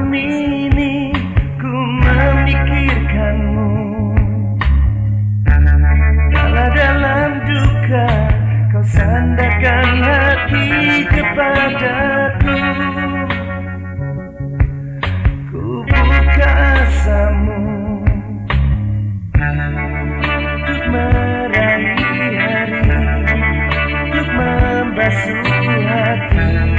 malam ini ku memikirkanmu. Kala dalam duka kau sandarkan hati kepadaku. Ku buka asamu Untuk meraih hari Untuk membasuh hati.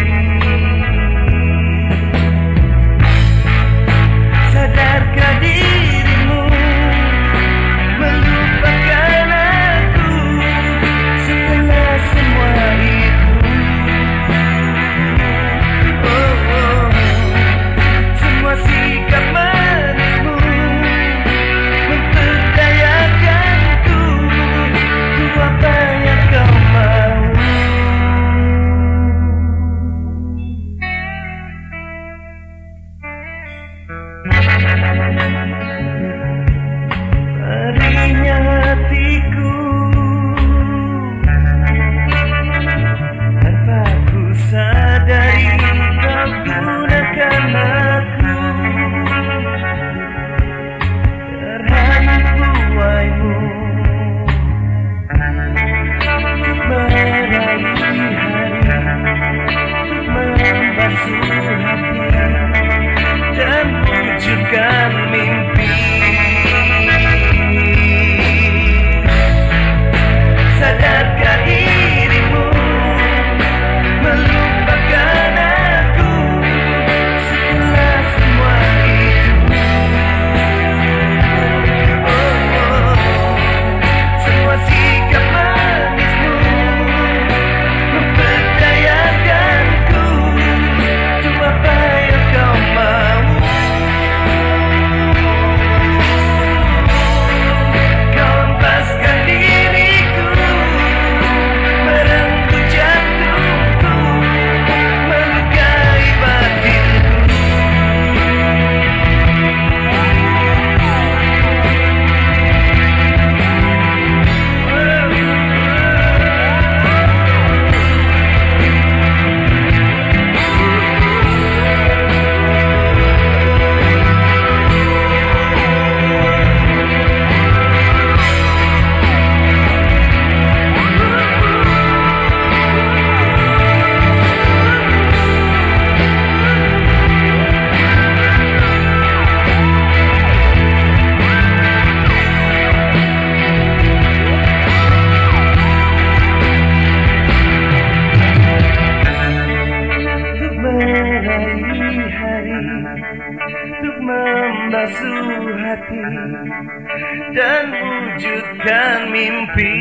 palsu hati dan wujudkan mimpi.